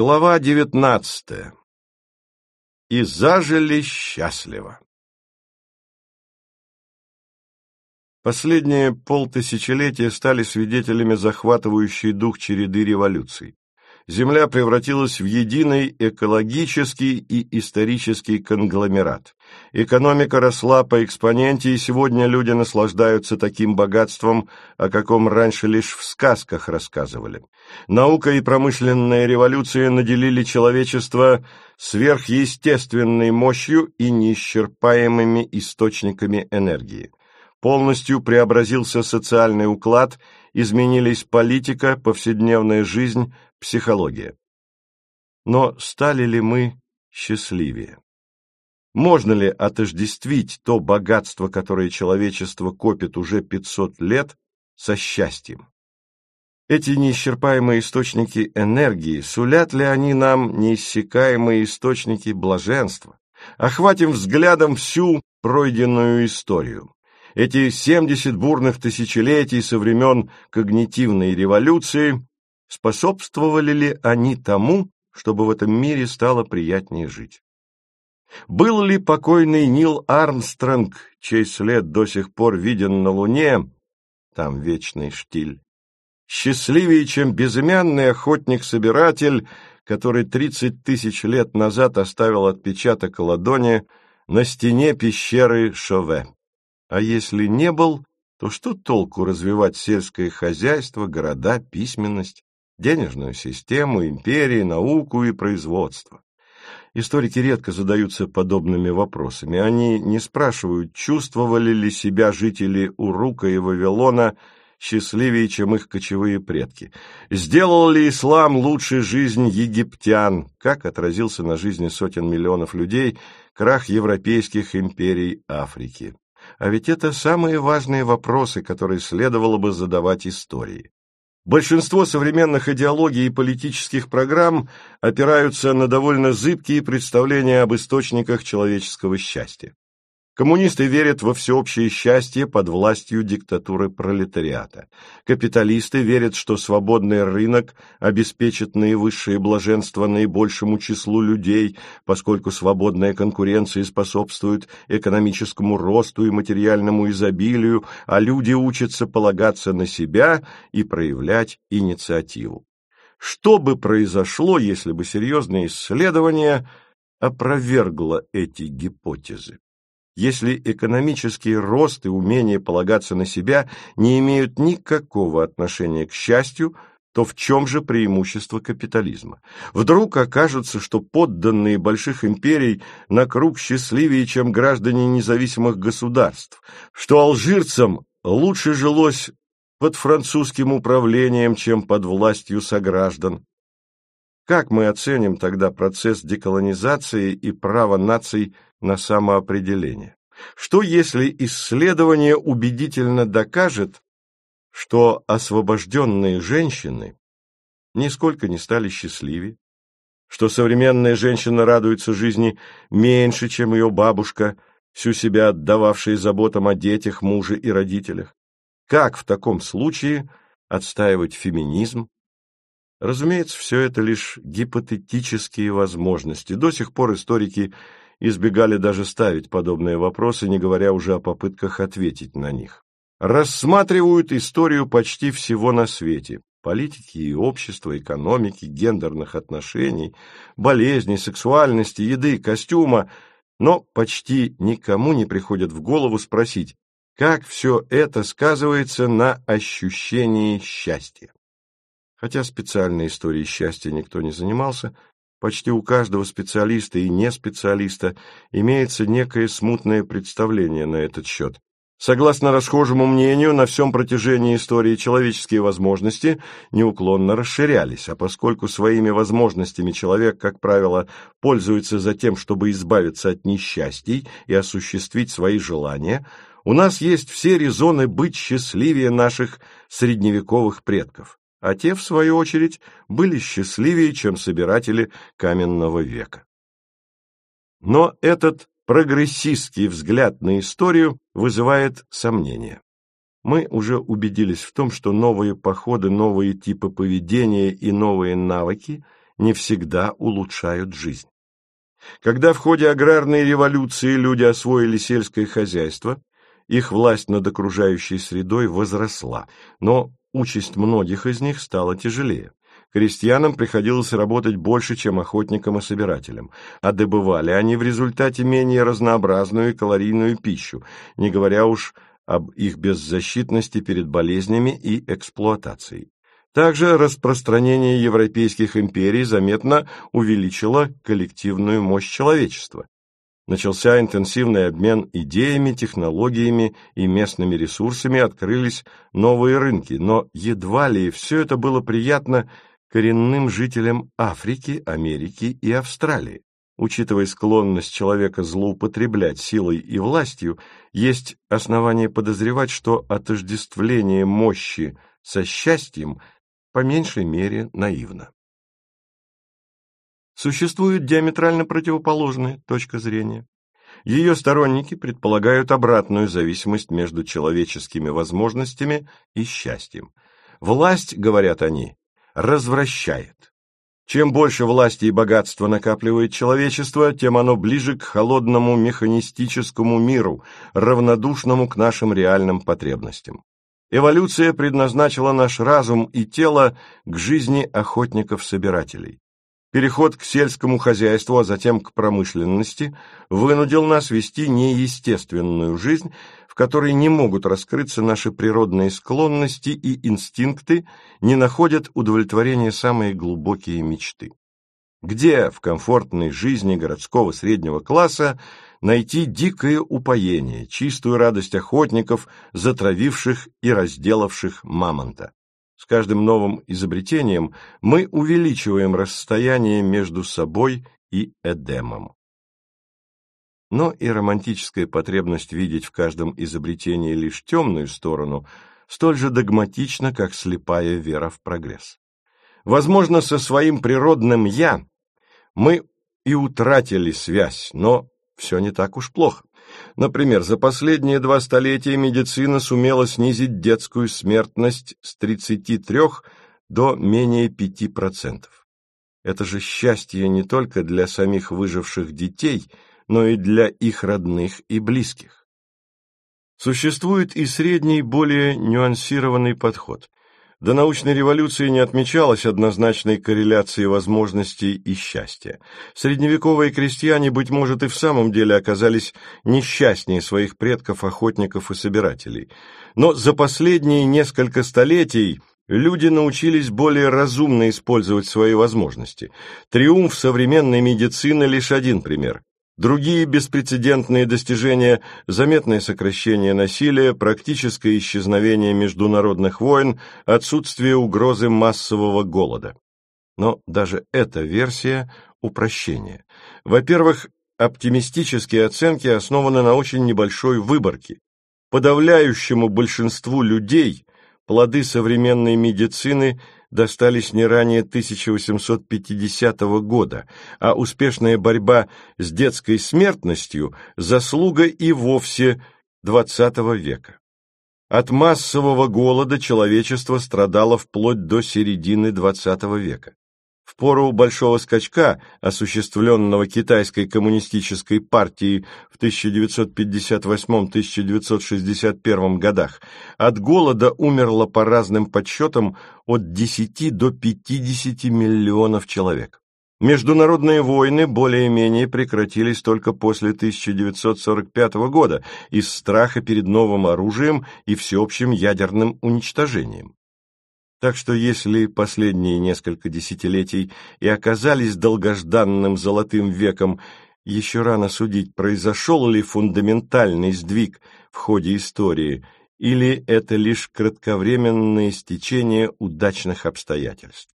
Глава девятнадцатая. И зажили счастливо. Последние полтысячелетия стали свидетелями захватывающей дух череды революций. Земля превратилась в единый экологический и исторический конгломерат. Экономика росла по экспоненте, и сегодня люди наслаждаются таким богатством, о каком раньше лишь в сказках рассказывали. Наука и промышленная революция наделили человечество сверхъестественной мощью и неисчерпаемыми источниками энергии. Полностью преобразился социальный уклад, изменились политика, повседневная жизнь, психология. Но стали ли мы счастливее? Можно ли отождествить то богатство, которое человечество копит уже 500 лет, со счастьем? Эти неисчерпаемые источники энергии, сулят ли они нам неиссякаемые источники блаженства? Охватим взглядом всю пройденную историю. Эти 70 бурных тысячелетий со времен когнитивной революции способствовали ли они тому, чтобы в этом мире стало приятнее жить? Был ли покойный Нил Армстронг, чей след до сих пор виден на Луне, там вечный штиль, счастливее, чем безымянный охотник-собиратель, который тридцать тысяч лет назад оставил отпечаток ладони на стене пещеры Шове? А если не был, то что толку развивать сельское хозяйство, города, письменность? денежную систему, империи, науку и производство. Историки редко задаются подобными вопросами. Они не спрашивают, чувствовали ли себя жители Урука и Вавилона счастливее, чем их кочевые предки. Сделал ли ислам лучше жизнь египтян, как отразился на жизни сотен миллионов людей крах европейских империй Африки. А ведь это самые важные вопросы, которые следовало бы задавать истории. Большинство современных идеологий и политических программ опираются на довольно зыбкие представления об источниках человеческого счастья. Коммунисты верят во всеобщее счастье под властью диктатуры пролетариата. Капиталисты верят, что свободный рынок обеспечит наивысшее блаженство наибольшему числу людей, поскольку свободная конкуренция способствует экономическому росту и материальному изобилию, а люди учатся полагаться на себя и проявлять инициативу. Что бы произошло, если бы серьезное исследование опровергло эти гипотезы? Если экономический рост и умение полагаться на себя не имеют никакого отношения к счастью, то в чем же преимущество капитализма? Вдруг окажется, что подданные больших империй на круг счастливее, чем граждане независимых государств, что алжирцам лучше жилось под французским управлением, чем под властью сограждан. Как мы оценим тогда процесс деколонизации и право наций на самоопределение? Что если исследование убедительно докажет, что освобожденные женщины нисколько не стали счастливее, что современная женщина радуется жизни меньше, чем ее бабушка, всю себя отдававшая заботам о детях, муже и родителях? Как в таком случае отстаивать феминизм? Разумеется, все это лишь гипотетические возможности. До сих пор историки избегали даже ставить подобные вопросы, не говоря уже о попытках ответить на них. Рассматривают историю почти всего на свете – политики и общества, экономики, гендерных отношений, болезней, сексуальности, еды, костюма, но почти никому не приходит в голову спросить, как все это сказывается на ощущении счастья. Хотя специальной историей счастья никто не занимался, Почти у каждого специалиста и неспециалиста имеется некое смутное представление на этот счет. Согласно расхожему мнению, на всем протяжении истории человеческие возможности неуклонно расширялись, а поскольку своими возможностями человек, как правило, пользуется за тем, чтобы избавиться от несчастий и осуществить свои желания, у нас есть все резоны быть счастливее наших средневековых предков а те, в свою очередь, были счастливее, чем собиратели каменного века. Но этот прогрессистский взгляд на историю вызывает сомнения. Мы уже убедились в том, что новые походы, новые типы поведения и новые навыки не всегда улучшают жизнь. Когда в ходе аграрной революции люди освоили сельское хозяйство, их власть над окружающей средой возросла, но участь многих из них стала тяжелее. Крестьянам приходилось работать больше, чем охотникам и собирателям, а добывали они в результате менее разнообразную и калорийную пищу, не говоря уж об их беззащитности перед болезнями и эксплуатацией. Также распространение европейских империй заметно увеличило коллективную мощь человечества. Начался интенсивный обмен идеями, технологиями и местными ресурсами, открылись новые рынки, но едва ли все это было приятно коренным жителям Африки, Америки и Австралии. Учитывая склонность человека злоупотреблять силой и властью, есть основания подозревать, что отождествление мощи со счастьем по меньшей мере наивно. Существует диаметрально противоположная точка зрения. Ее сторонники предполагают обратную зависимость между человеческими возможностями и счастьем. Власть, говорят они, развращает. Чем больше власти и богатства накапливает человечество, тем оно ближе к холодному механистическому миру, равнодушному к нашим реальным потребностям. Эволюция предназначила наш разум и тело к жизни охотников-собирателей. Переход к сельскому хозяйству, а затем к промышленности, вынудил нас вести неестественную жизнь, в которой не могут раскрыться наши природные склонности и инстинкты, не находят удовлетворения самые глубокие мечты. Где в комфортной жизни городского среднего класса найти дикое упоение, чистую радость охотников, затравивших и разделавших мамонта? С каждым новым изобретением мы увеличиваем расстояние между собой и Эдемом. Но и романтическая потребность видеть в каждом изобретении лишь темную сторону столь же догматична, как слепая вера в прогресс. Возможно, со своим природным «я» мы и утратили связь, но все не так уж плохо. Например, за последние два столетия медицина сумела снизить детскую смертность с 33 до менее 5%. Это же счастье не только для самих выживших детей, но и для их родных и близких. Существует и средний, более нюансированный подход. До научной революции не отмечалась однозначной корреляции возможностей и счастья. Средневековые крестьяне, быть может, и в самом деле оказались несчастнее своих предков, охотников и собирателей. Но за последние несколько столетий люди научились более разумно использовать свои возможности. Триумф современной медицины – лишь один пример. Другие беспрецедентные достижения – заметное сокращение насилия, практическое исчезновение международных войн, отсутствие угрозы массового голода. Но даже эта версия – упрощение. Во-первых, оптимистические оценки основаны на очень небольшой выборке. Подавляющему большинству людей плоды современной медицины – достались не ранее 1850 года, а успешная борьба с детской смертностью – заслуга и вовсе XX века. От массового голода человечество страдало вплоть до середины XX века. В пору большого скачка, осуществленного китайской коммунистической партией в 1958-1961 годах, от голода умерло по разным подсчетам от 10 до 50 миллионов человек. Международные войны более-менее прекратились только после 1945 года из страха перед новым оружием и всеобщим ядерным уничтожением. Так что если последние несколько десятилетий и оказались долгожданным золотым веком, еще рано судить, произошел ли фундаментальный сдвиг в ходе истории, или это лишь кратковременное стечение удачных обстоятельств.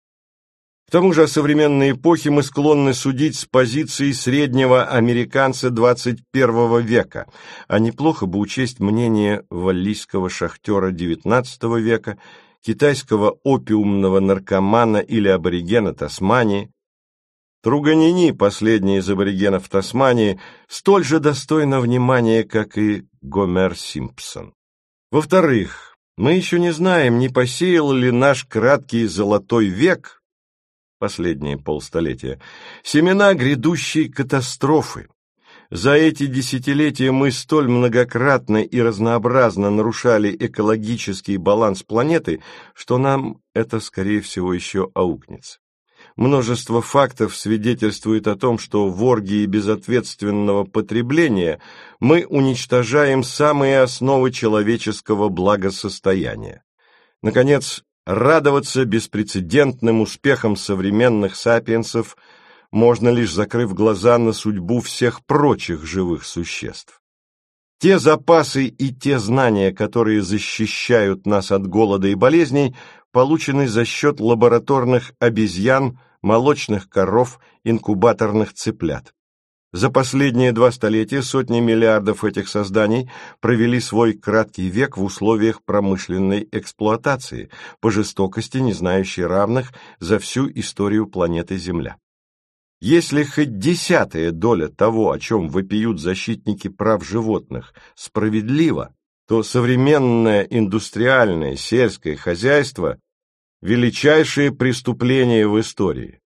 К тому же о современной эпохе мы склонны судить с позиции среднего американца XXI века, а неплохо бы учесть мнение валлийского шахтера XIX века китайского опиумного наркомана или аборигена Тасмании. Труганини, последний из аборигенов Тасмании, столь же достойно внимания, как и Гомер Симпсон. Во-вторых, мы еще не знаем, не посеял ли наш краткий золотой век последние полстолетия, семена грядущей катастрофы. За эти десятилетия мы столь многократно и разнообразно нарушали экологический баланс планеты, что нам это, скорее всего, еще аукнется. Множество фактов свидетельствует о том, что в оргии безответственного потребления мы уничтожаем самые основы человеческого благосостояния. Наконец, радоваться беспрецедентным успехам современных сапиенсов можно лишь закрыв глаза на судьбу всех прочих живых существ. Те запасы и те знания, которые защищают нас от голода и болезней, получены за счет лабораторных обезьян, молочных коров, инкубаторных цыплят. За последние два столетия сотни миллиардов этих созданий провели свой краткий век в условиях промышленной эксплуатации, по жестокости не знающей равных за всю историю планеты Земля. Если хоть десятая доля того, о чем вопиют защитники прав животных, справедлива, то современное индустриальное сельское хозяйство величайшее преступление в истории.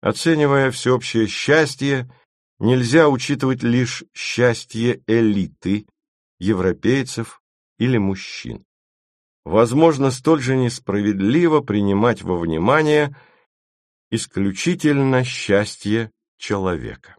Оценивая всеобщее счастье, нельзя учитывать лишь счастье элиты, европейцев или мужчин. Возможно, столь же несправедливо принимать во внимание исключительно счастье человека.